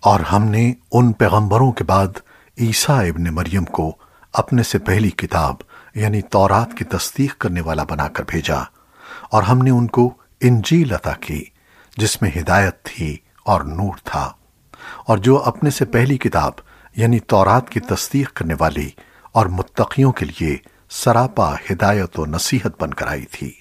اور ہم نے ان پیغمبروں کے بعد عیسیٰ ابن مریم کو اپنے سے پہلی کتاب یعنی تورات کی تصدیق کرنے والا بنا کر بھیجا اور ہم نے ان کو انجیل عطا کی جس میں ہدایت تھی اور نور تھا اور جو اپنے سے پہلی کتاب یعنی تورات کی تصدیق کرنے والی اور متقیوں کے لیے سراپا ہدایت و نصیحت بن کر آئی تھی۔